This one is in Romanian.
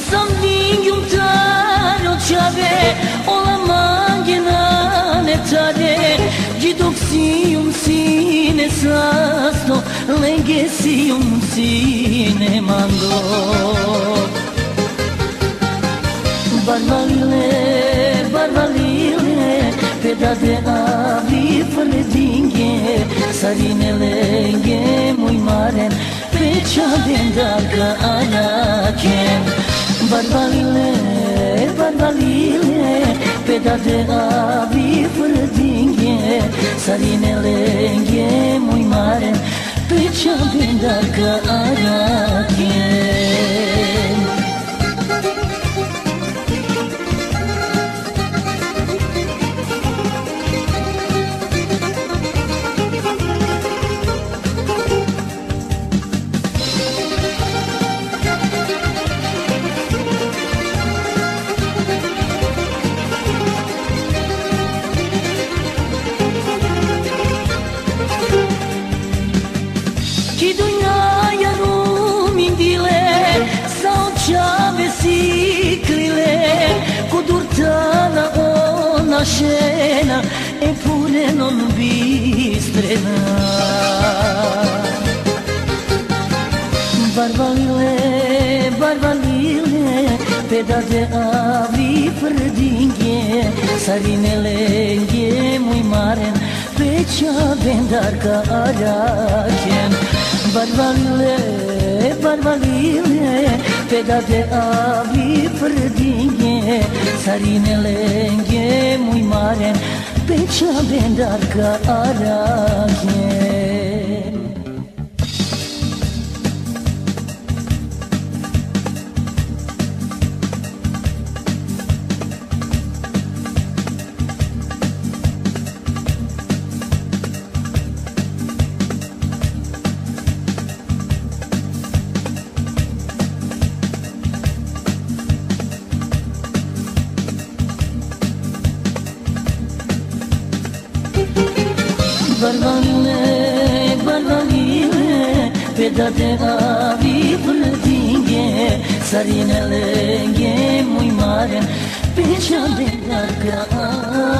Olsam dingum tar o çare Olaman genane tare Gidoksiyum sine sasto Legesiyum sine mando. Barbalile, barbalile Pedade avi fredinge Sarine lenge muy maren Pechadendaka anakem Barbalile, barbalile Peda de avi fără dinghe Sarine lenghe muy mare Pe cea de dacă anachem ona šena E pure non bistrena. Barbalile, barbalile Peda de avi prdinghe Sarine lenghe muy mare Pe cea vendar ca arachen Barbalile, barbalile Peda de avi prdinghe Sarinelenge muy maren Pecha bendar ka arachen Barbalile, barbalile Peda de avi prdinghe Sarine lenghe muy mare Pe cea de larga